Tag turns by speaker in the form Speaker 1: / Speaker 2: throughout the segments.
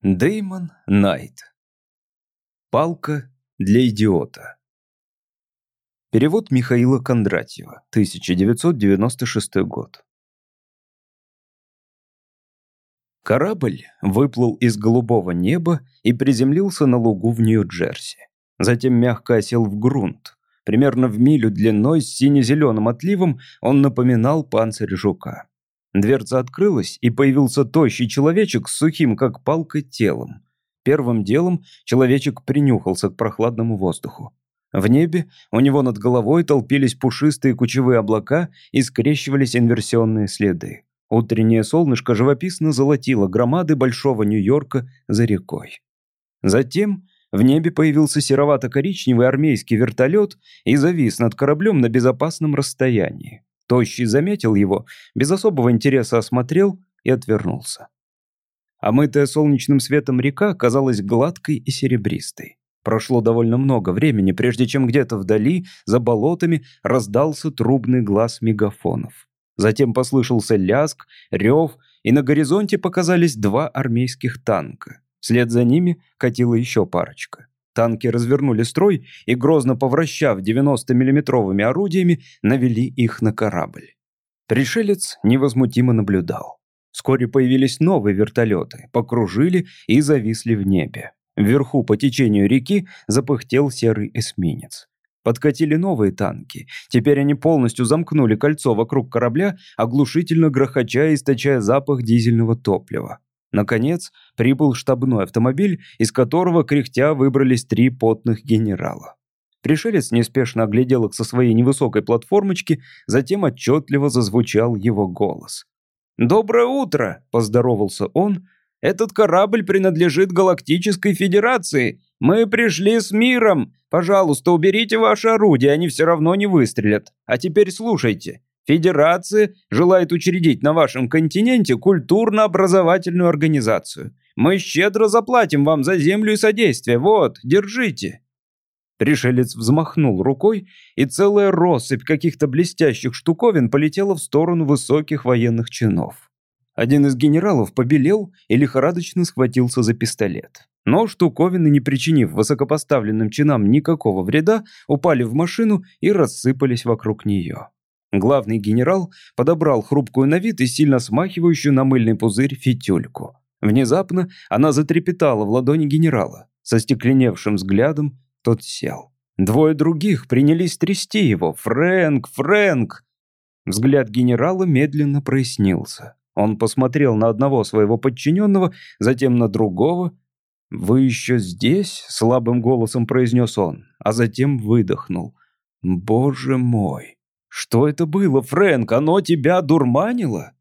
Speaker 1: Деймон Найт. Палка для идиота. Перевод Михаила Кондратьева, 1996 год. Корабль выплыл из голубого неба и приземлился на лугу в Нью-Джерси. Затем мягко осел в грунт. Примерно в милю длиной с сине-зеленым отливом он напоминал панцирь жука. Дверца открылась, и появился тощий человечек с сухим, как палка, телом. Первым делом человечек принюхался к прохладному воздуху. В небе у него над головой толпились пушистые кучевые облака и скрещивались инверсионные следы. Утреннее солнышко живописно золотило громады большого Нью-Йорка за рекой. Затем в небе появился серовато-коричневый армейский вертолет и завис над кораблем на безопасном расстоянии. Тощий заметил его, без особого интереса осмотрел и отвернулся. Омытая солнечным светом река казалась гладкой и серебристой. Прошло довольно много времени, прежде чем где-то вдали, за болотами, раздался трубный глаз мегафонов. Затем послышался ляск, рев, и на горизонте показались два армейских танка. Вслед за ними катила еще парочка. Танки развернули строй и, грозно повращав 90-миллиметровыми орудиями, навели их на корабль. Пришелец невозмутимо наблюдал. Вскоре появились новые вертолеты, покружили и зависли в небе. Вверху по течению реки запыхтел серый эсминец. Подкатили новые танки. Теперь они полностью замкнули кольцо вокруг корабля, оглушительно грохоча и источая запах дизельного топлива. Наконец, прибыл штабной автомобиль, из которого кряхтя выбрались три потных генерала. Пришелец неспешно оглядел их со своей невысокой платформочки, затем отчетливо зазвучал его голос. «Доброе утро!» – поздоровался он. «Этот корабль принадлежит Галактической Федерации. Мы пришли с миром. Пожалуйста, уберите ваши орудия, они все равно не выстрелят. А теперь слушайте. Федерация желает учредить на вашем континенте культурно-образовательную организацию. Мы щедро заплатим вам за землю и содействие. Вот, держите». Пришелец взмахнул рукой, и целая россыпь каких-то блестящих штуковин полетела в сторону высоких военных чинов. Один из генералов побелел и лихорадочно схватился за пистолет. Но штуковины, не причинив высокопоставленным чинам никакого вреда, упали в машину и рассыпались вокруг нее. Главный генерал подобрал хрупкую на вид и сильно смахивающую на мыльный пузырь фитюльку. Внезапно она затрепетала в ладони генерала. Со стекленевшим взглядом тот сел. Двое других принялись трясти его. «Фрэнк! Фрэнк!» Взгляд генерала медленно прояснился. Он посмотрел на одного своего подчиненного, затем на другого. «Вы еще здесь?» — слабым голосом произнес он, а затем выдохнул. «Боже мой!» «Что это было, Фрэнк? Оно тебя дурманило?»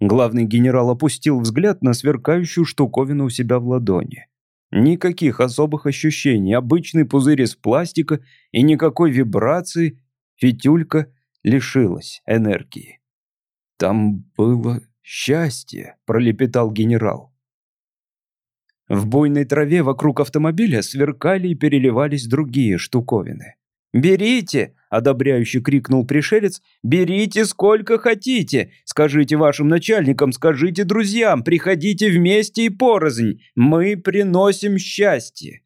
Speaker 1: Главный генерал опустил взгляд на сверкающую штуковину у себя в ладони. Никаких особых ощущений, обычный пузырь из пластика и никакой вибрации. Фитюлька лишилась энергии. «Там было счастье», — пролепетал генерал. В буйной траве вокруг автомобиля сверкали и переливались другие штуковины. «Берите!» — одобряюще крикнул пришелец. «Берите сколько хотите! Скажите вашим начальникам, скажите друзьям, приходите вместе и порознь! Мы приносим счастье!»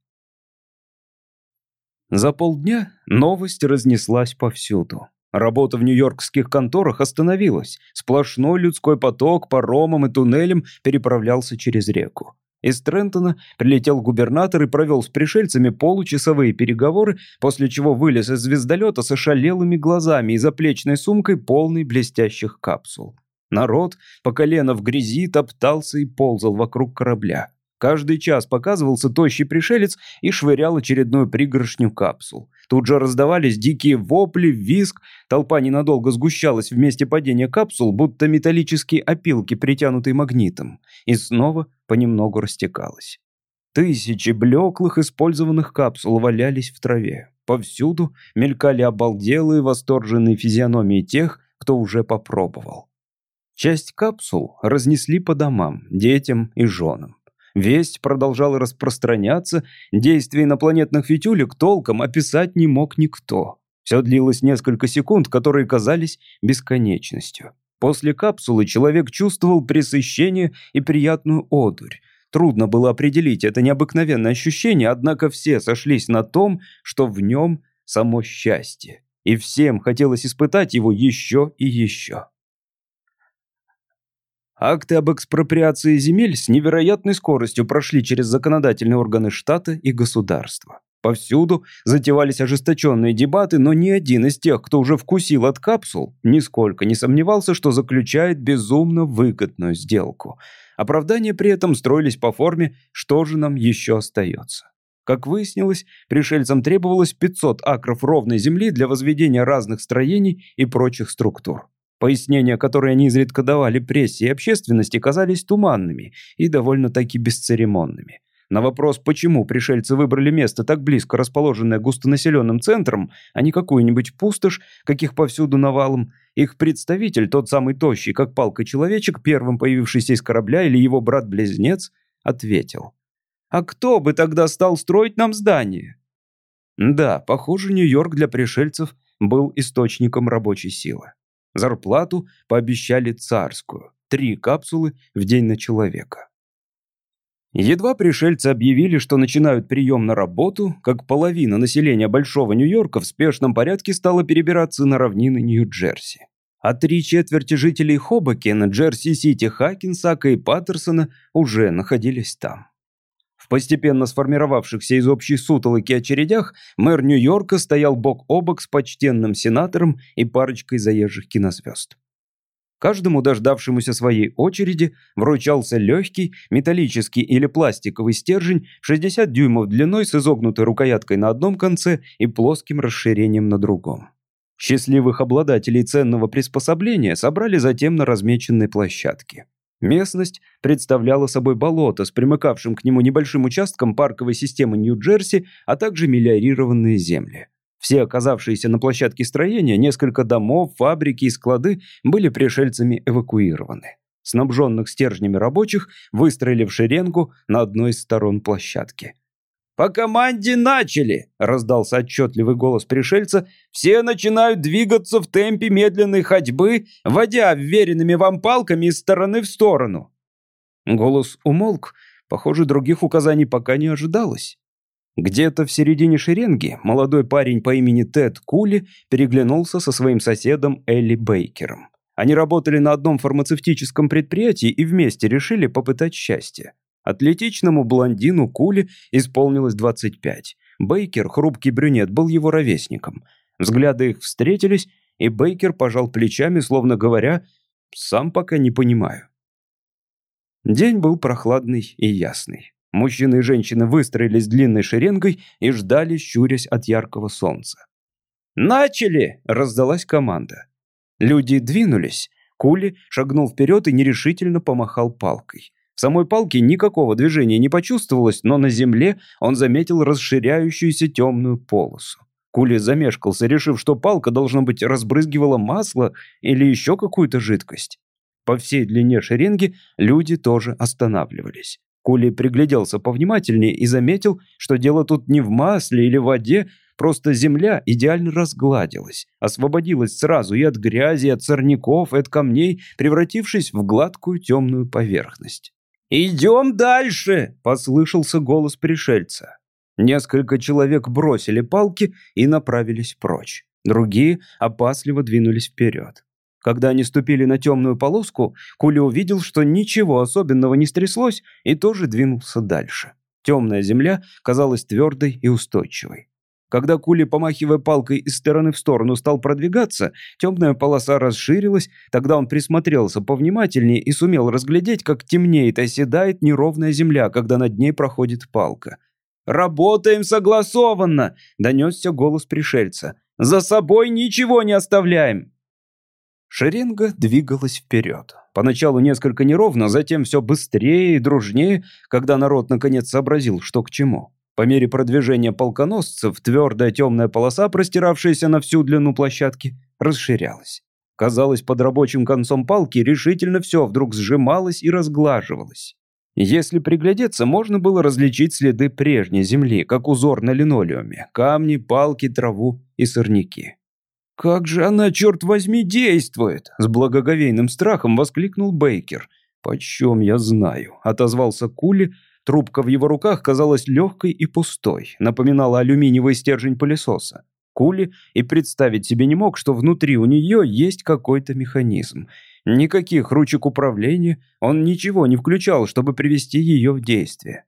Speaker 1: За полдня новость разнеслась повсюду. Работа в нью-йоркских конторах остановилась. Сплошной людской поток паромом и туннелем переправлялся через реку. Из Трентона прилетел губернатор и провел с пришельцами получасовые переговоры, после чего вылез из звездолета с ошалелыми глазами и заплечной сумкой, полной блестящих капсул. Народ по колено в грязи топтался и ползал вокруг корабля. Каждый час показывался тощий пришелец и швырял очередную пригоршню капсул. Тут же раздавались дикие вопли, визг, толпа ненадолго сгущалась в месте падения капсул, будто металлические опилки, притянутые магнитом, и снова понемногу растекалась. Тысячи блеклых использованных капсул валялись в траве. Повсюду мелькали обалделые восторженные физиономии тех, кто уже попробовал. Часть капсул разнесли по домам, детям и женам. Весть продолжала распространяться, действия инопланетных фитюлек толком описать не мог никто. Все длилось несколько секунд, которые казались бесконечностью. После капсулы человек чувствовал пресыщение и приятную одурь. Трудно было определить это необыкновенное ощущение, однако все сошлись на том, что в нем само счастье. И всем хотелось испытать его еще и еще. Акты об экспроприации земель с невероятной скоростью прошли через законодательные органы штата и государства. Повсюду затевались ожесточенные дебаты, но ни один из тех, кто уже вкусил от капсул, нисколько не сомневался, что заключает безумно выгодную сделку. Оправдания при этом строились по форме «что же нам еще остается?». Как выяснилось, пришельцам требовалось 500 акров ровной земли для возведения разных строений и прочих структур. Пояснения, которые они изредка давали прессе и общественности, казались туманными и довольно-таки бесцеремонными. На вопрос, почему пришельцы выбрали место так близко расположенное густонаселенным центром, а не какую-нибудь пустошь, каких повсюду навалом, их представитель, тот самый тощий, как палка-человечек, первым появившийся из корабля или его брат-близнец, ответил. «А кто бы тогда стал строить нам здание?» Да, похоже, Нью-Йорк для пришельцев был источником рабочей силы. Зарплату пообещали царскую. Три капсулы в день на человека. Едва пришельцы объявили, что начинают прием на работу, как половина населения Большого Нью-Йорка в спешном порядке стала перебираться на равнины Нью-Джерси. А три четверти жителей Хобокена, Джерси-Сити, Хакинсака и Паттерсона уже находились там. В постепенно сформировавшихся из общей сутолоки очередях мэр Нью-Йорка стоял бок о бок с почтенным сенатором и парочкой заезжих кинозвезд. Каждому дождавшемуся своей очереди вручался легкий металлический или пластиковый стержень 60 дюймов длиной с изогнутой рукояткой на одном конце и плоским расширением на другом. Счастливых обладателей ценного приспособления собрали затем на размеченной площадке. Местность представляла собой болото с примыкавшим к нему небольшим участком парковой системы Нью-Джерси, а также мелиорированные земли. Все оказавшиеся на площадке строения, несколько домов, фабрики и склады были пришельцами эвакуированы. Снабженных стержнями рабочих выстроили в шеренгу на одной из сторон площадки. «По команде начали!» — раздался отчетливый голос пришельца. «Все начинают двигаться в темпе медленной ходьбы, водя вверенными вам палками из стороны в сторону». Голос умолк. Похоже, других указаний пока не ожидалось. Где-то в середине шеренги молодой парень по имени Тед Кули переглянулся со своим соседом Элли Бейкером. Они работали на одном фармацевтическом предприятии и вместе решили попытать счастье. Атлетичному блондину Кули исполнилось 25. Бейкер, хрупкий брюнет, был его ровесником. Взгляды их встретились, и Бейкер пожал плечами, словно говоря, «Сам пока не понимаю». День был прохладный и ясный. Мужчины и женщины выстроились длинной шеренгой и ждали, щурясь от яркого солнца. «Начали!» — раздалась команда. Люди двинулись. Кули шагнул вперед и нерешительно помахал палкой. В самой палке никакого движения не почувствовалось, но на земле он заметил расширяющуюся темную полосу. Кули замешкался, решив, что палка, должно быть, разбрызгивала масло или еще какую-то жидкость. По всей длине шеренги люди тоже останавливались. Кули пригляделся повнимательнее и заметил, что дело тут не в масле или воде, просто земля идеально разгладилась, освободилась сразу и от грязи, и от сорняков, и от камней, превратившись в гладкую темную поверхность. «Идем дальше!» — послышался голос пришельца. Несколько человек бросили палки и направились прочь. Другие опасливо двинулись вперед. Когда они ступили на темную полоску, Кули увидел, что ничего особенного не стряслось, и тоже двинулся дальше. Темная земля казалась твердой и устойчивой. Когда Кули, помахивая палкой из стороны в сторону, стал продвигаться, темная полоса расширилась, тогда он присмотрелся повнимательнее и сумел разглядеть, как темнеет и оседает неровная земля, когда над ней проходит палка. «Работаем согласованно!» — донесся голос пришельца. «За собой ничего не оставляем!» Шеренга двигалась вперед. Поначалу несколько неровно, затем все быстрее и дружнее, когда народ наконец сообразил, что к чему. По мере продвижения полконосцев твердая темная полоса, простиравшаяся на всю длину площадки, расширялась. Казалось, под рабочим концом палки решительно все вдруг сжималось и разглаживалось. Если приглядеться, можно было различить следы прежней земли, как узор на линолеуме, камни, палки, траву и сорняки. «Как же она, черт возьми, действует!» С благоговейным страхом воскликнул Бейкер. «Почем я знаю?» — отозвался Кули. Трубка в его руках казалась легкой и пустой, напоминала алюминиевый стержень пылесоса. Кули и представить себе не мог, что внутри у нее есть какой-то механизм. Никаких ручек управления он ничего не включал, чтобы привести ее в действие.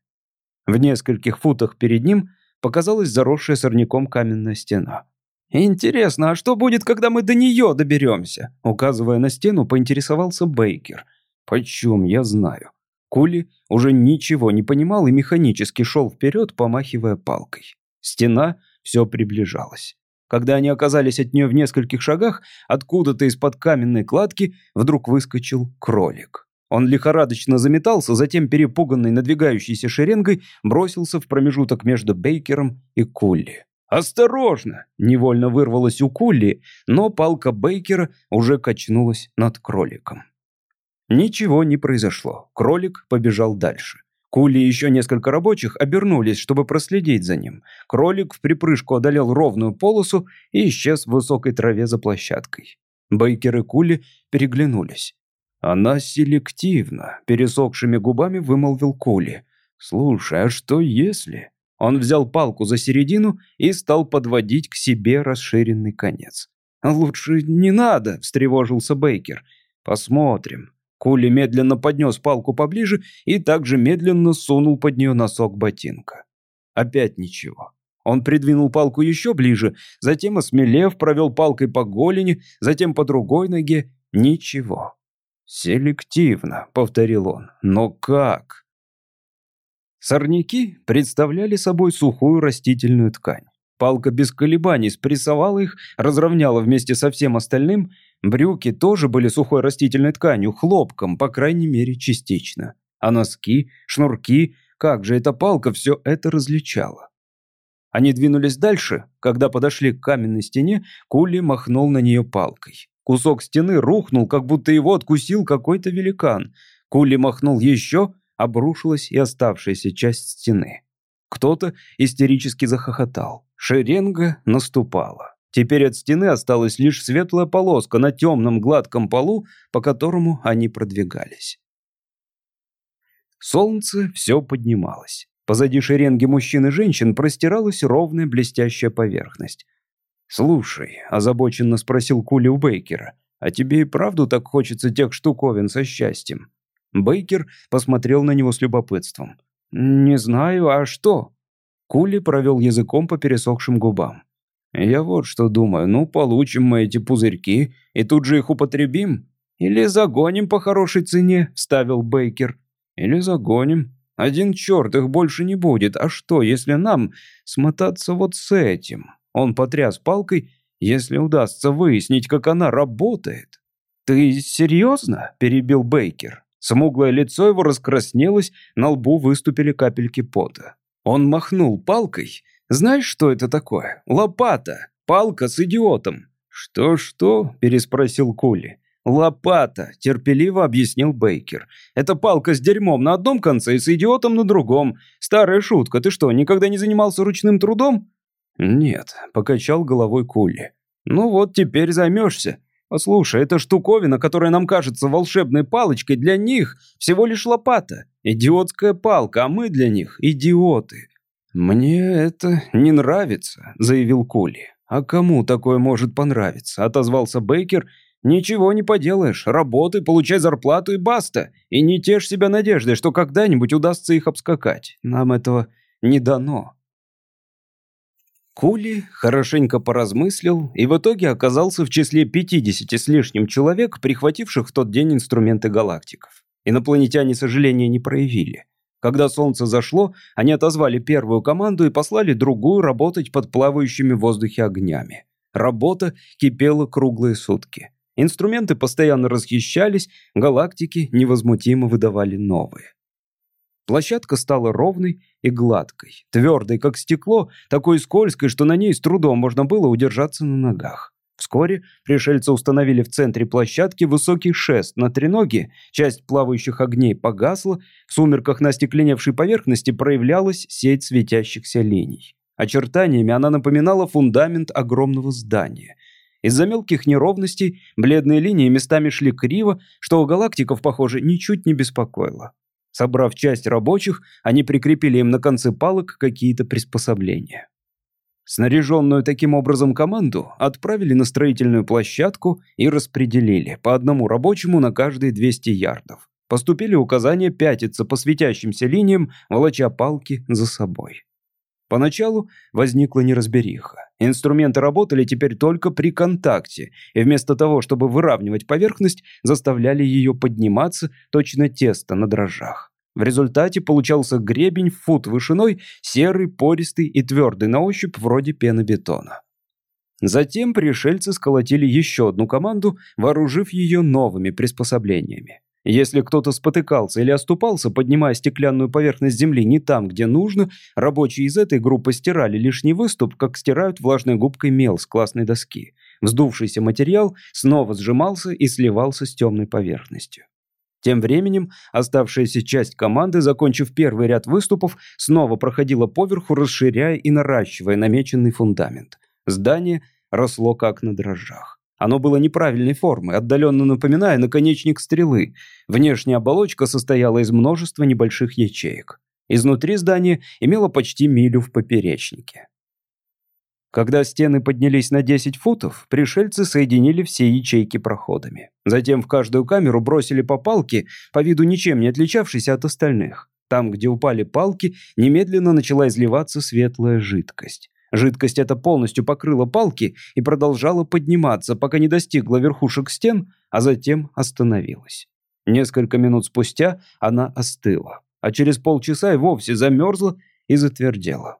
Speaker 1: В нескольких футах перед ним показалась заросшая сорняком каменная стена. «Интересно, а что будет, когда мы до нее доберемся?» Указывая на стену, поинтересовался Бейкер. «Почем я знаю?» Кули уже ничего не понимал и механически шел вперед, помахивая палкой. Стена все приближалась. Когда они оказались от нее в нескольких шагах, откуда-то из-под каменной кладки вдруг выскочил кролик. Он лихорадочно заметался, затем, перепуганный надвигающейся шеренгой, бросился в промежуток между Бейкером и Кулли. «Осторожно!» — невольно вырвалось у Кулли, но палка Бейкера уже качнулась над кроликом. Ничего не произошло. Кролик побежал дальше. Кули и еще несколько рабочих обернулись, чтобы проследить за ним. Кролик в припрыжку одолел ровную полосу и исчез в высокой траве за площадкой. Бейкер и Кули переглянулись. «Она селективна», — пересохшими губами вымолвил Кули. «Слушай, а что если...» Он взял палку за середину и стал подводить к себе расширенный конец. «Лучше не надо», — встревожился Бейкер. «Посмотрим». Кули медленно поднес палку поближе и также медленно сунул под нее носок ботинка. Опять ничего. Он придвинул палку еще ближе, затем, осмелев, провел палкой по голени, затем по другой ноге. Ничего. «Селективно», — повторил он. «Но как?» Сорняки представляли собой сухую растительную ткань. Палка без колебаний спрессовала их, разровняла вместе со всем остальным. Брюки тоже были сухой растительной тканью, хлопком, по крайней мере, частично. А носки, шнурки, как же эта палка все это различала. Они двинулись дальше. Когда подошли к каменной стене, Кули махнул на нее палкой. Кусок стены рухнул, как будто его откусил какой-то великан. Кули махнул еще, обрушилась и оставшаяся часть стены. Кто-то истерически захохотал. Шеренга наступала. Теперь от стены осталась лишь светлая полоска на темном гладком полу, по которому они продвигались. Солнце все поднималось. Позади шеренги мужчин и женщин простиралась ровная блестящая поверхность. «Слушай», — озабоченно спросил Кули у Бейкера, «а тебе и правду так хочется тех штуковин со счастьем?» Бейкер посмотрел на него с любопытством. «Не знаю, а что?» Кули провел языком по пересохшим губам. «Я вот что думаю, ну, получим мы эти пузырьки и тут же их употребим. Или загоним по хорошей цене», — вставил Бейкер. «Или загоним. Один черт, их больше не будет. А что, если нам смотаться вот с этим?» Он потряс палкой, если удастся выяснить, как она работает. «Ты серьезно?» — перебил Бейкер. Смуглое лицо его раскраснелось, на лбу выступили капельки пота. Он махнул палкой. «Знаешь, что это такое? Лопата. Палка с идиотом». «Что-что?» – переспросил Кули. «Лопата», – терпеливо объяснил Бейкер. «Это палка с дерьмом на одном конце и с идиотом на другом. Старая шутка. Ты что, никогда не занимался ручным трудом?» «Нет», – покачал головой Кули. «Ну вот, теперь займешься. Послушай, эта штуковина, которая нам кажется волшебной палочкой, для них всего лишь лопата. Идиотская палка, а мы для них идиоты. Мне это не нравится, заявил Кули. А кому такое может понравиться? Отозвался Бейкер. Ничего не поделаешь. Работай, получай зарплату и баста. И не тешь себя надеждой, что когда-нибудь удастся их обскакать. Нам этого не дано. Кули хорошенько поразмыслил и в итоге оказался в числе 50 с лишним человек, прихвативших в тот день инструменты галактиков. Инопланетяне сожаления не проявили. Когда солнце зашло, они отозвали первую команду и послали другую работать под плавающими в воздухе огнями. Работа кипела круглые сутки. Инструменты постоянно расхищались, галактики невозмутимо выдавали новые. Площадка стала ровной и гладкой, твердой, как стекло, такой скользкой, что на ней с трудом можно было удержаться на ногах. Вскоре пришельцы установили в центре площадки высокий шест на треноге, часть плавающих огней погасла, в сумерках на стекленевшей поверхности проявлялась сеть светящихся линий. Очертаниями она напоминала фундамент огромного здания. Из-за мелких неровностей бледные линии местами шли криво, что у галактиков, похоже, ничуть не беспокоило. Собрав часть рабочих, они прикрепили им на концы палок какие-то приспособления. Снаряженную таким образом команду отправили на строительную площадку и распределили по одному рабочему на каждые 200 ярдов. Поступили указания пятиться по светящимся линиям, волоча палки за собой. Поначалу возникла неразбериха. Инструменты работали теперь только при контакте, и вместо того, чтобы выравнивать поверхность, заставляли ее подниматься, точно тесто на дрожжах. В результате получался гребень фут вышиной, серый, пористый и твердый на ощупь, вроде пенобетона. Затем пришельцы сколотили еще одну команду, вооружив ее новыми приспособлениями. Если кто-то спотыкался или оступался, поднимая стеклянную поверхность земли не там, где нужно, рабочие из этой группы стирали лишний выступ, как стирают влажной губкой мел с классной доски. Вздувшийся материал снова сжимался и сливался с темной поверхностью. Тем временем оставшаяся часть команды, закончив первый ряд выступов, снова проходила поверху, расширяя и наращивая намеченный фундамент. Здание росло как на дрожжах. Оно было неправильной формы, отдаленно напоминая наконечник стрелы. Внешняя оболочка состояла из множества небольших ячеек. Изнутри здание имело почти милю в поперечнике. Когда стены поднялись на 10 футов, пришельцы соединили все ячейки проходами. Затем в каждую камеру бросили по палке, по виду ничем не отличавшейся от остальных. Там, где упали палки, немедленно начала изливаться светлая жидкость. Жидкость эта полностью покрыла палки и продолжала подниматься, пока не достигла верхушек стен, а затем остановилась. Несколько минут спустя она остыла, а через полчаса и вовсе замерзла и затвердела.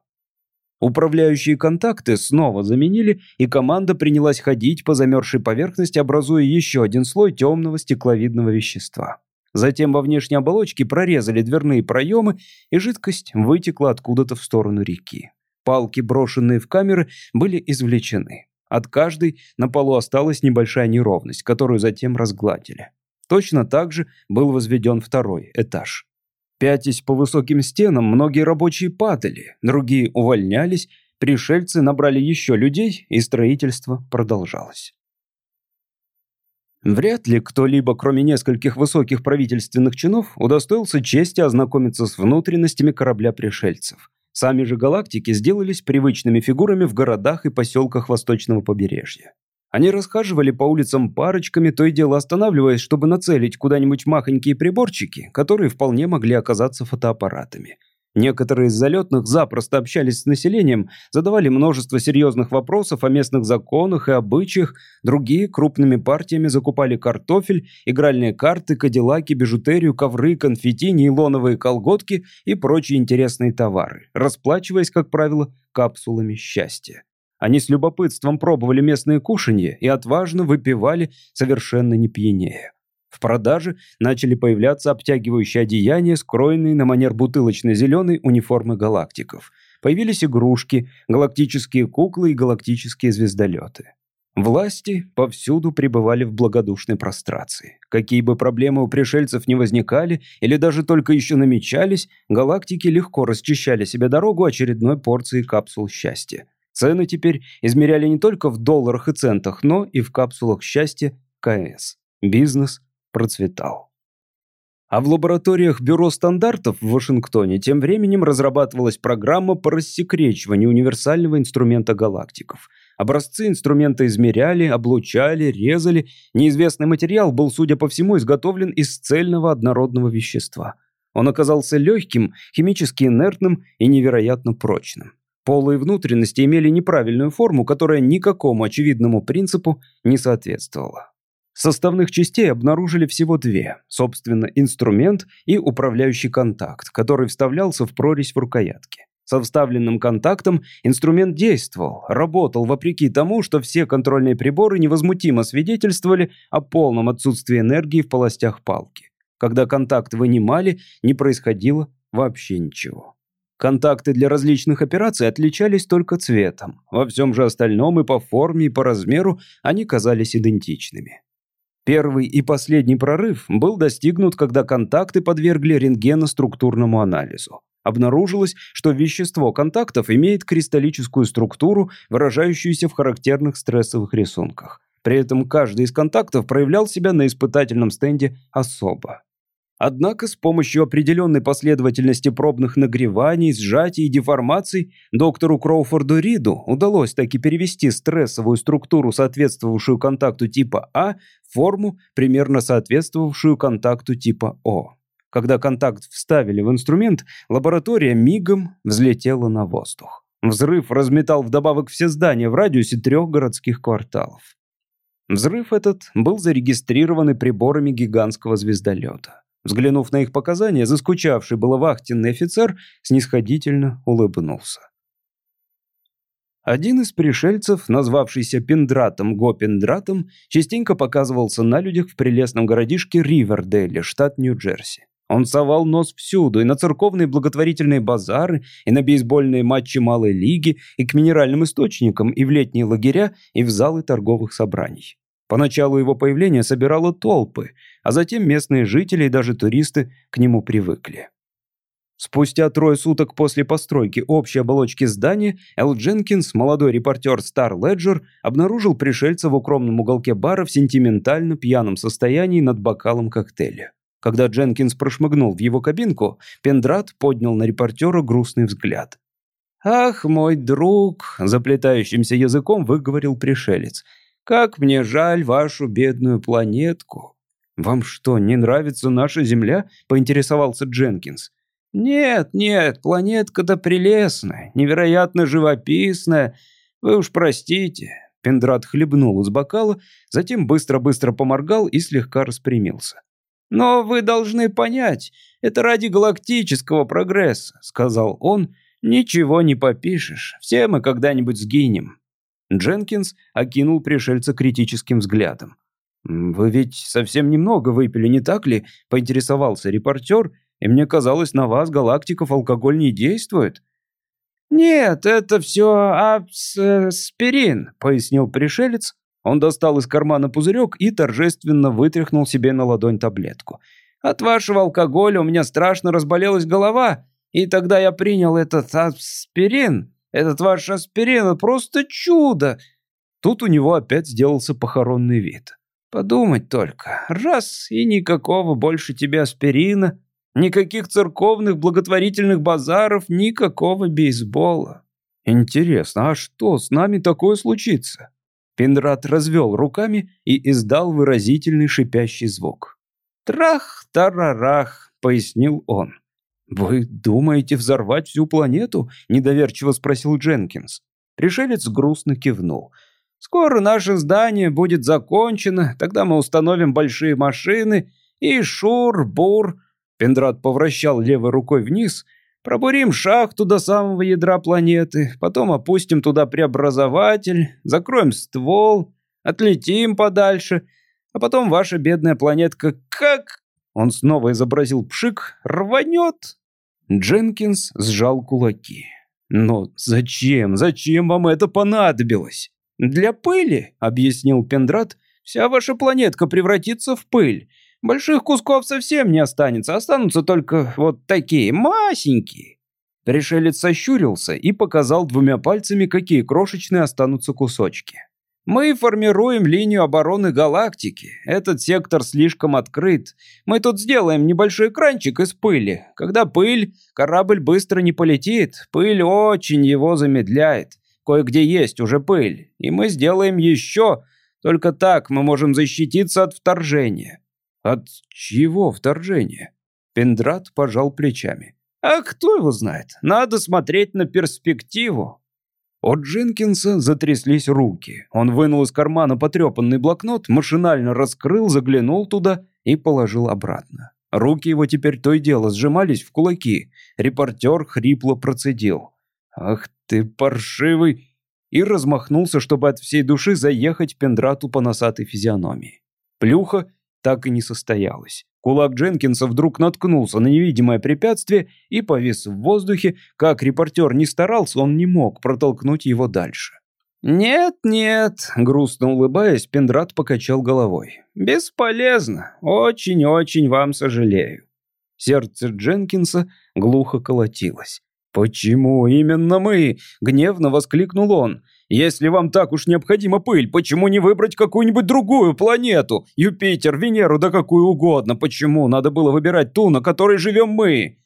Speaker 1: Управляющие контакты снова заменили, и команда принялась ходить по замерзшей поверхности, образуя еще один слой темного стекловидного вещества. Затем во внешней оболочке прорезали дверные проемы, и жидкость вытекла откуда-то в сторону реки. Палки, брошенные в камеры, были извлечены. От каждой на полу осталась небольшая неровность, которую затем разгладили. Точно так же был возведен второй этаж. Пятясь по высоким стенам, многие рабочие падали, другие увольнялись, пришельцы набрали еще людей, и строительство продолжалось. Вряд ли кто-либо, кроме нескольких высоких правительственных чинов, удостоился чести ознакомиться с внутренностями корабля пришельцев. Сами же галактики сделались привычными фигурами в городах и поселках восточного побережья. Они расхаживали по улицам парочками, то и дело останавливаясь, чтобы нацелить куда-нибудь махонькие приборчики, которые вполне могли оказаться фотоаппаратами. Некоторые из залетных запросто общались с населением, задавали множество серьезных вопросов о местных законах и обычаях, другие крупными партиями закупали картофель, игральные карты, кадиллаки, бижутерию, ковры, конфетти, нейлоновые колготки и прочие интересные товары, расплачиваясь, как правило, капсулами счастья. Они с любопытством пробовали местные кушанья и отважно выпивали, совершенно не пьянее. В продаже начали появляться обтягивающие одеяния, скроенные на манер бутылочной зеленой униформы галактиков. Появились игрушки, галактические куклы и галактические звездолеты. Власти повсюду пребывали в благодушной прострации. Какие бы проблемы у пришельцев не возникали или даже только еще намечались, галактики легко расчищали себе дорогу очередной порцией капсул счастья. Цены теперь измеряли не только в долларах и центах, но и в капсулах счастья КС. Бизнес процветал. А в лабораториях Бюро стандартов в Вашингтоне тем временем разрабатывалась программа по рассекречиванию универсального инструмента галактиков. Образцы инструмента измеряли, облучали, резали. Неизвестный материал был, судя по всему, изготовлен из цельного однородного вещества. Он оказался легким, химически инертным и невероятно прочным. Полы и внутренности имели неправильную форму, которая никакому очевидному принципу не соответствовала. Составных частей обнаружили всего две, собственно, инструмент и управляющий контакт, который вставлялся в прорезь в рукоятке. Со вставленным контактом инструмент действовал, работал вопреки тому, что все контрольные приборы невозмутимо свидетельствовали о полном отсутствии энергии в полостях палки. Когда контакт вынимали, не происходило вообще ничего. Контакты для различных операций отличались только цветом. Во всем же остальном и по форме, и по размеру они казались идентичными. Первый и последний прорыв был достигнут, когда контакты подвергли рентгеноструктурному анализу. Обнаружилось, что вещество контактов имеет кристаллическую структуру, выражающуюся в характерных стрессовых рисунках. При этом каждый из контактов проявлял себя на испытательном стенде особо. Однако с помощью определенной последовательности пробных нагреваний, сжатий и деформаций доктору Кроуфорду Риду удалось таки перевести стрессовую структуру, соответствовавшую контакту типа А, в форму, примерно соответствовавшую контакту типа О. Когда контакт вставили в инструмент, лаборатория мигом взлетела на воздух. Взрыв разметал вдобавок все здания в радиусе трех городских кварталов. Взрыв этот был зарегистрирован приборами гигантского звездолета. Взглянув на их показания, заскучавший было вахтенный офицер снисходительно улыбнулся. Один из пришельцев, назвавшийся Пендратом Гопендратом, частенько показывался на людях в прелестном городишке Ривердейле, штат Нью-Джерси. Он совал нос всюду, и на церковные благотворительные базары, и на бейсбольные матчи малой лиги, и к минеральным источникам, и в летние лагеря, и в залы торговых собраний. Поначалу его появление собирало толпы, а затем местные жители и даже туристы к нему привыкли. Спустя трое суток после постройки общей оболочки здания, Эл Дженкинс, молодой репортер Star Ledger, обнаружил пришельца в укромном уголке бара в сентиментально пьяном состоянии над бокалом коктейля. Когда Дженкинс прошмыгнул в его кабинку, Пендрат поднял на репортера грустный взгляд. «Ах, мой друг!» – заплетающимся языком выговорил пришелец – как мне жаль вашу бедную планетку». «Вам что, не нравится наша Земля?» — поинтересовался Дженкинс. «Нет, нет, планетка-то прелестная, невероятно живописная. Вы уж простите». Пендрат хлебнул из бокала, затем быстро-быстро поморгал и слегка распрямился. «Но вы должны понять, это ради галактического прогресса», — сказал он. «Ничего не попишешь, все мы когда-нибудь сгинем. Дженкинс окинул пришельца критическим взглядом. «Вы ведь совсем немного выпили, не так ли?» – поинтересовался репортер, «и мне казалось, на вас, галактиков, алкоголь не действует». «Нет, это все аспирин», – пояснил пришелец. Он достал из кармана пузырек и торжественно вытряхнул себе на ладонь таблетку. «От вашего алкоголя у меня страшно разболелась голова, и тогда я принял этот аспирин». Этот ваш аспирин — просто чудо!» Тут у него опять сделался похоронный вид. «Подумать только. Раз, и никакого больше тебе аспирина, никаких церковных благотворительных базаров, никакого бейсбола. Интересно, а что с нами такое случится?» Пендрат развел руками и издал выразительный шипящий звук. «Трах-тарарах», — пояснил он. «Вы думаете взорвать всю планету?» – недоверчиво спросил Дженкинс. Пришелец грустно кивнул. «Скоро наше здание будет закончено, тогда мы установим большие машины и шур-бур». Пендрат повращал левой рукой вниз. «Пробурим шахту до самого ядра планеты, потом опустим туда преобразователь, закроем ствол, отлетим подальше, а потом ваша бедная планетка как он снова изобразил пшик, рванет. Дженкинс сжал кулаки. «Но зачем, зачем вам это понадобилось?» «Для пыли», — объяснил Пендрат, — «вся ваша планетка превратится в пыль. Больших кусков совсем не останется, останутся только вот такие, масенькие». Пришелец сощурился и показал двумя пальцами, какие крошечные останутся кусочки. Мы формируем линию обороны галактики. Этот сектор слишком открыт. Мы тут сделаем небольшой экранчик из пыли. Когда пыль, корабль быстро не полетит. Пыль очень его замедляет. Кое-где есть уже пыль. И мы сделаем еще. Только так мы можем защититься от вторжения. От чего вторжения? Пендрат пожал плечами. А кто его знает? Надо смотреть на перспективу. От Дженкинса затряслись руки. Он вынул из кармана потрепанный блокнот, машинально раскрыл, заглянул туда и положил обратно. Руки его теперь то и дело сжимались в кулаки. Репортер хрипло процедил. «Ах ты паршивый!» И размахнулся, чтобы от всей души заехать Пендрату по носатой физиономии. Плюха так и не состоялась. Кулак Дженкинса вдруг наткнулся на невидимое препятствие и повис в воздухе. Как репортер не старался, он не мог протолкнуть его дальше. «Нет, нет», — грустно улыбаясь, Пендрат покачал головой. «Бесполезно. Очень-очень вам сожалею». Сердце Дженкинса глухо колотилось. «Почему именно мы?» — гневно воскликнул он. «Если вам так уж необходима пыль, почему не выбрать какую-нибудь другую планету? Юпитер, Венеру, да какую угодно. Почему надо было выбирать ту, на которой живем мы?»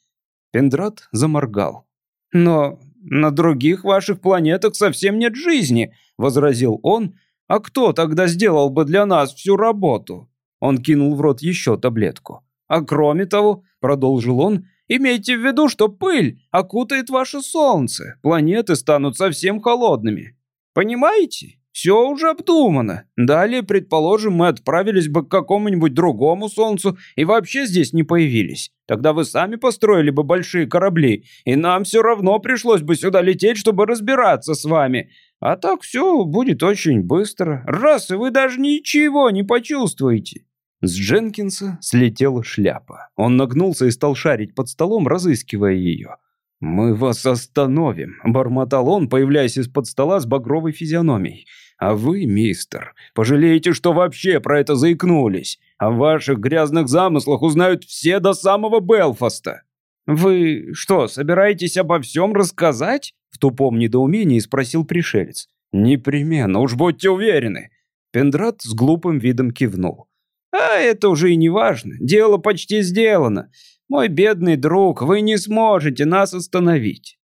Speaker 1: Пендрат заморгал. «Но на других ваших планетах совсем нет жизни», — возразил он. «А кто тогда сделал бы для нас всю работу?» Он кинул в рот еще таблетку. «А кроме того», — продолжил он, Имейте в виду, что пыль окутает ваше солнце. Планеты станут совсем холодными. Понимаете? Все уже обдумано. Далее, предположим, мы отправились бы к какому-нибудь другому солнцу и вообще здесь не появились. Тогда вы сами построили бы большие корабли, и нам все равно пришлось бы сюда лететь, чтобы разбираться с вами. А так все будет очень быстро. Раз, и вы даже ничего не почувствуете. С Дженкинса слетела шляпа. Он нагнулся и стал шарить под столом, разыскивая ее. «Мы вас остановим», — бормотал он, появляясь из-под стола с багровой физиономией. «А вы, мистер, пожалеете, что вообще про это заикнулись. О ваших грязных замыслах узнают все до самого Белфаста». «Вы что, собираетесь обо всем рассказать?» В тупом недоумении спросил пришелец. «Непременно, уж будьте уверены». Пендрат с глупым видом кивнул. А это уже и не важно. Дело почти сделано. Мой бедный друг, вы не сможете нас остановить.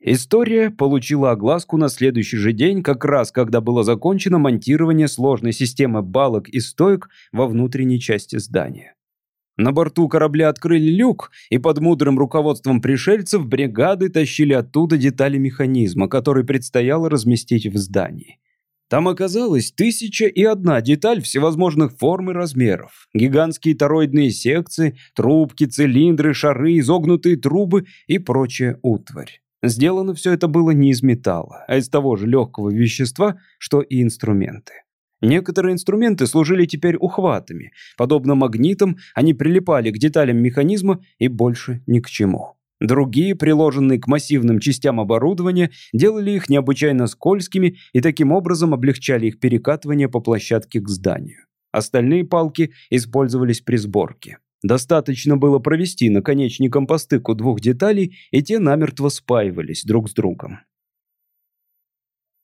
Speaker 1: История получила огласку на следующий же день, как раз когда было закончено монтирование сложной системы балок и стоек во внутренней части здания. На борту корабля открыли люк, и под мудрым руководством пришельцев бригады тащили оттуда детали механизма, который предстояло разместить в здании. Там оказалось тысяча и одна деталь всевозможных форм и размеров. Гигантские тороидные секции, трубки, цилиндры, шары, изогнутые трубы и прочая утварь. Сделано все это было не из металла, а из того же легкого вещества, что и инструменты. Некоторые инструменты служили теперь ухватами. Подобно магнитам, они прилипали к деталям механизма и больше ни к чему. Другие, приложенные к массивным частям оборудования, делали их необычайно скользкими и таким образом облегчали их перекатывание по площадке к зданию. Остальные палки использовались при сборке. Достаточно было провести наконечником по стыку двух деталей, и те намертво спаивались друг с другом.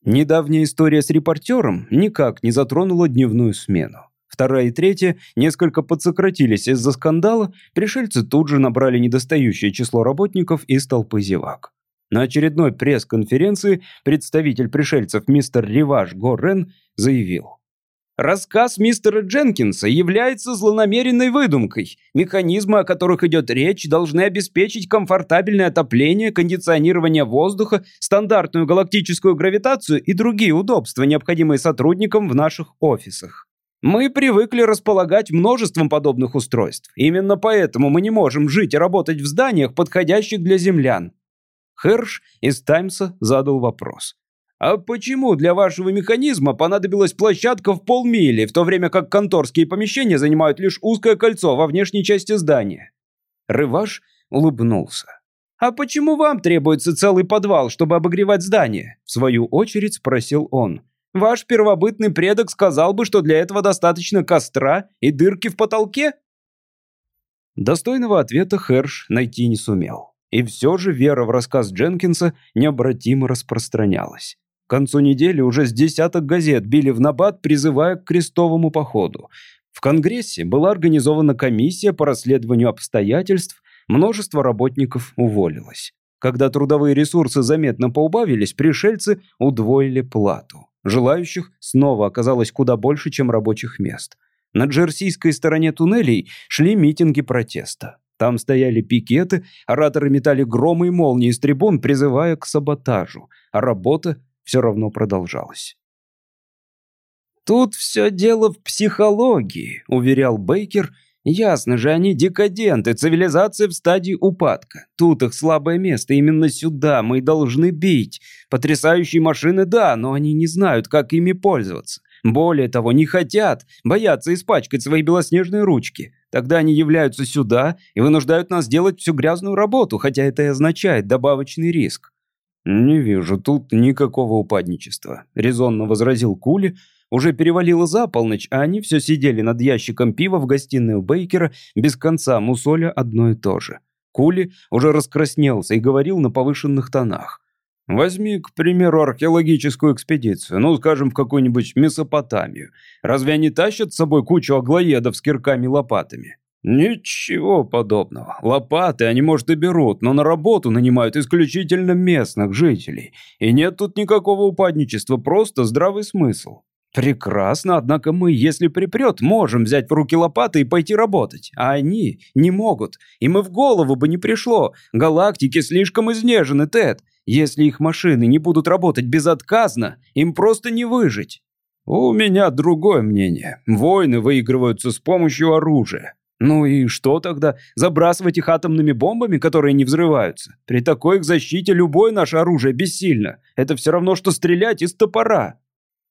Speaker 1: Недавняя история с репортером никак не затронула дневную смену. Вторая и третья несколько подсократились из-за скандала, пришельцы тут же набрали недостающее число работников из толпы зевак. На очередной пресс-конференции представитель пришельцев мистер Риваш Горрен заявил. Рассказ мистера Дженкинса является злонамеренной выдумкой. Механизмы, о которых идет речь, должны обеспечить комфортабельное отопление, кондиционирование воздуха, стандартную галактическую гравитацию и другие удобства, необходимые сотрудникам в наших офисах. Мы привыкли располагать множеством подобных устройств. Именно поэтому мы не можем жить и работать в зданиях, подходящих для землян. Херш из Таймса задал вопрос. А почему для вашего механизма понадобилась площадка в полмили, в то время как конторские помещения занимают лишь узкое кольцо во внешней части здания? Рываш улыбнулся. «А почему вам требуется целый подвал, чтобы обогревать здание?» В свою очередь спросил он. Ваш первобытный предок сказал бы, что для этого достаточно костра и дырки в потолке? Достойного ответа Херш найти не сумел. И все же вера в рассказ Дженкинса необратимо распространялась. К концу недели уже с десяток газет били в набат, призывая к крестовому походу. В Конгрессе была организована комиссия по расследованию обстоятельств, множество работников уволилось. Когда трудовые ресурсы заметно поубавились, пришельцы удвоили плату. Желающих снова оказалось куда больше, чем рабочих мест. На джерсийской стороне туннелей шли митинги протеста. Там стояли пикеты, ораторы метали громы и молнии из трибун, призывая к саботажу, а работа все равно продолжалась. «Тут все дело в психологии», — уверял Бейкер, Ясно же, они декаденты, цивилизация в стадии упадка. Тут их слабое место, именно сюда мы должны бить. Потрясающие машины, да, но они не знают, как ими пользоваться. Более того, не хотят, боятся испачкать свои белоснежные ручки. Тогда они являются сюда и вынуждают нас делать всю грязную работу, хотя это и означает добавочный риск. «Не вижу тут никакого упадничества», — резонно возразил Кули. Уже перевалило за полночь, а они все сидели над ящиком пива в гостиной у Бейкера, без конца мусоля одно и то же. Кули уже раскраснелся и говорил на повышенных тонах. Возьми, к примеру, археологическую экспедицию, ну, скажем, в какую-нибудь Месопотамию. Разве они тащат с собой кучу аглоедов с кирками и лопатами? Ничего подобного. Лопаты они, может, и берут, но на работу нанимают исключительно местных жителей. И нет тут никакого упадничества, просто здравый смысл. Прекрасно, однако мы, если припрет, можем взять в руки лопаты и пойти работать. А они не могут. Им и в голову бы не пришло. Галактики слишком изнежены, Тед. Если их машины не будут работать безотказно, им просто не выжить. У меня другое мнение. Войны выигрываются с помощью оружия. Ну и что тогда? Забрасывать их атомными бомбами, которые не взрываются? При такой их защите любое наше оружие бессильно. Это все равно, что стрелять из топора.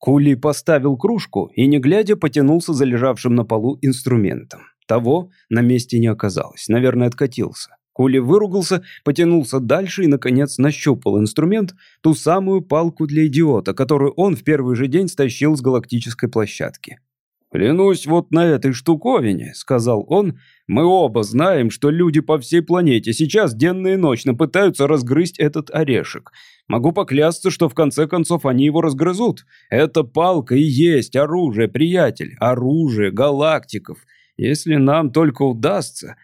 Speaker 1: Кули поставил кружку и, не глядя, потянулся за лежавшим на полу инструментом. Того на месте не оказалось. Наверное, откатился. Кули выругался, потянулся дальше и, наконец, нащупал инструмент, ту самую палку для идиота, которую он в первый же день стащил с галактической площадки. «Клянусь вот на этой штуковине», — сказал он, — «мы оба знаем, что люди по всей планете сейчас денно и ночно пытаются разгрызть этот орешек. Могу поклясться, что в конце концов они его разгрызут. Эта палка и есть оружие, приятель, оружие галактиков. Если нам только удастся...»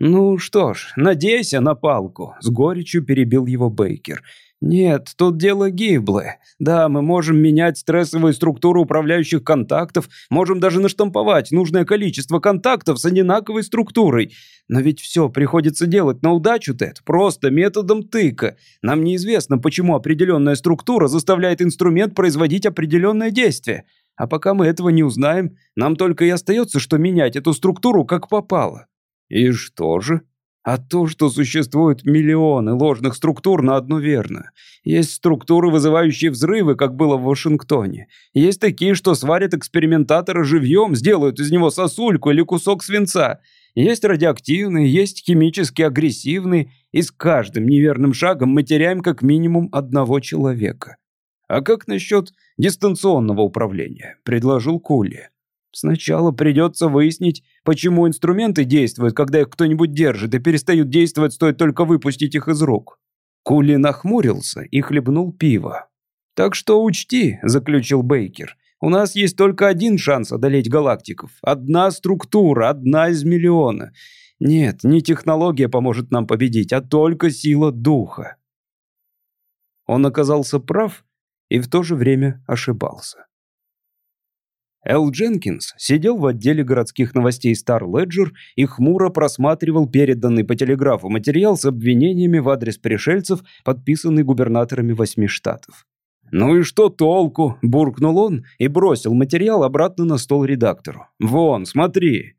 Speaker 1: «Ну что ж, надейся на палку», — с горечью перебил его Бейкер. «Нет, тут дело гиблое. Да, мы можем менять стрессовую структуру управляющих контактов, можем даже наштамповать нужное количество контактов с одинаковой структурой. Но ведь все приходится делать на удачу, Тед, просто методом тыка. Нам неизвестно, почему определенная структура заставляет инструмент производить определенное действие. А пока мы этого не узнаем, нам только и остается, что менять эту структуру как попало». И что же? А то, что существуют миллионы ложных структур на одну верно. Есть структуры, вызывающие взрывы, как было в Вашингтоне. Есть такие, что сварят экспериментатора живьем, сделают из него сосульку или кусок свинца. Есть радиоактивные, есть химически агрессивные, и с каждым неверным шагом мы теряем как минимум одного человека. А как насчет дистанционного управления? Предложил Кули. Сначала придется выяснить, почему инструменты действуют, когда их кто-нибудь держит, и перестают действовать, стоит только выпустить их из рук. Кули нахмурился и хлебнул пиво. «Так что учти», — заключил Бейкер, — «у нас есть только один шанс одолеть галактиков. Одна структура, одна из миллиона. Нет, не технология поможет нам победить, а только сила духа». Он оказался прав и в то же время ошибался. Эл Дженкинс сидел в отделе городских новостей Star Ledger и хмуро просматривал переданный по телеграфу материал с обвинениями в адрес пришельцев, подписанный губернаторами восьми штатов. «Ну и что толку?» – буркнул он и бросил материал обратно на стол редактору. «Вон, смотри!»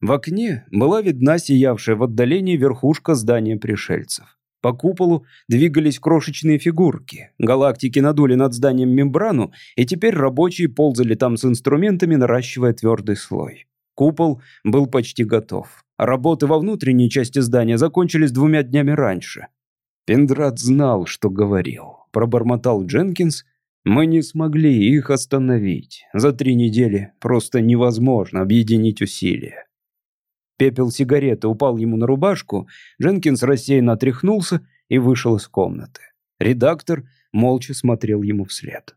Speaker 1: В окне была видна сиявшая в отдалении верхушка здания пришельцев. По куполу двигались крошечные фигурки. Галактики надули над зданием мембрану, и теперь рабочие ползали там с инструментами, наращивая твердый слой. Купол был почти готов. Работы во внутренней части здания закончились двумя днями раньше. Пендрат знал, что говорил. Пробормотал Дженкинс. «Мы не смогли их остановить. За три недели просто невозможно объединить усилия». Пепел сигареты упал ему на рубашку, Дженкинс рассеянно отряхнулся и вышел из комнаты. Редактор молча смотрел ему вслед.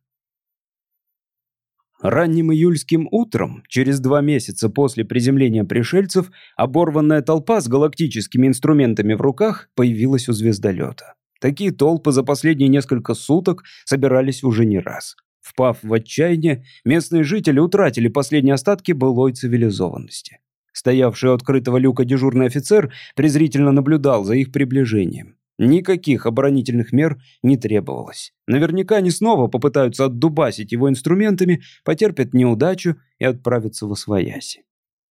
Speaker 1: Ранним июльским утром, через два месяца после приземления пришельцев, оборванная толпа с галактическими инструментами в руках появилась у звездолета. Такие толпы за последние несколько суток собирались уже не раз. Впав в отчаяние, местные жители утратили последние остатки былой цивилизованности. Стоявший у открытого люка дежурный офицер презрительно наблюдал за их приближением. Никаких оборонительных мер не требовалось. Наверняка они снова попытаются отдубасить его инструментами, потерпят неудачу и отправятся в освояси.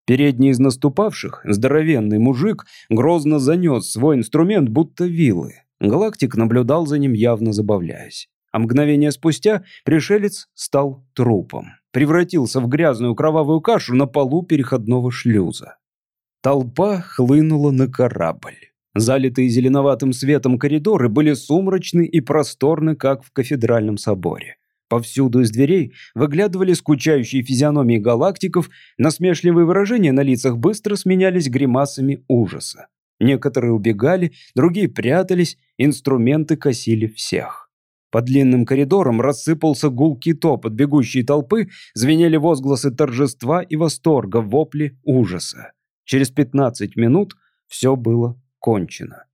Speaker 1: Передний из наступавших, здоровенный мужик, грозно занес свой инструмент, будто вилы. Галактик наблюдал за ним, явно забавляясь. А мгновение спустя пришелец стал трупом превратился в грязную кровавую кашу на полу переходного шлюза. Толпа хлынула на корабль. Залитые зеленоватым светом коридоры были сумрачны и просторны, как в кафедральном соборе. Повсюду из дверей выглядывали скучающие физиономии галактиков, насмешливые выражения на лицах быстро сменялись гримасами ужаса. Некоторые убегали, другие прятались, инструменты косили всех. По длинным коридорам рассыпался гулкий топот бегущей толпы, звенели возгласы торжества и восторга, вопли ужаса. Через 15 минут все было кончено.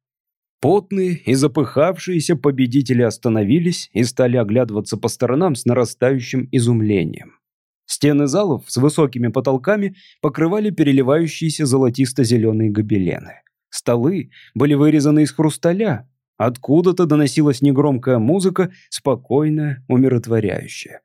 Speaker 1: Потные и запыхавшиеся победители остановились и стали оглядываться по сторонам с нарастающим изумлением. Стены залов с высокими потолками покрывали переливающиеся золотисто-зеленые гобелены. Столы были вырезаны из хрусталя. Откуда-то доносилась негромкая музыка, спокойная, умиротворяющая.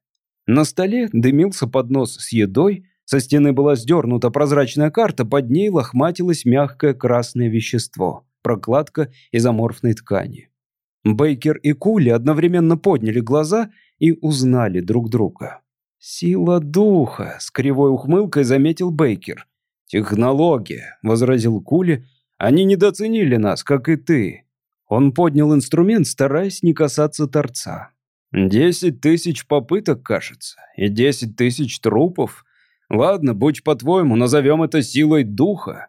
Speaker 1: На столе дымился поднос с едой, со стены была сдернута прозрачная карта, под ней лохматилось мягкое красное вещество, прокладка из аморфной ткани. Бейкер и Кули одновременно подняли глаза и узнали друг друга. «Сила духа», — с кривой ухмылкой заметил Бейкер. «Технология», — возразил Кули, они недооценили нас, как и ты». Он поднял инструмент, стараясь не касаться торца. «Десять тысяч попыток, кажется, и десять тысяч трупов. Ладно, будь по-твоему, назовем это силой духа».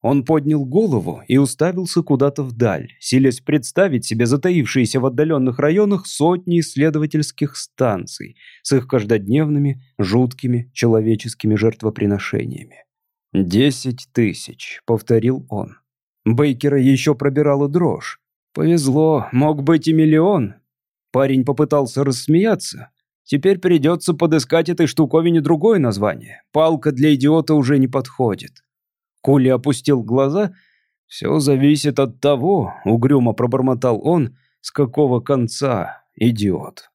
Speaker 1: Он поднял голову и уставился куда-то вдаль, силясь представить себе затаившиеся в отдаленных районах сотни исследовательских станций с их каждодневными, жуткими человеческими жертвоприношениями. «Десять тысяч», — повторил он. Бейкера еще пробирала дрожь. «Повезло, мог быть и миллион». Парень попытался рассмеяться. Теперь придется подыскать этой штуковине другое название. Палка для идиота уже не подходит. Кули опустил глаза. «Все зависит от того», — угрюмо пробормотал он, — «с какого конца идиот».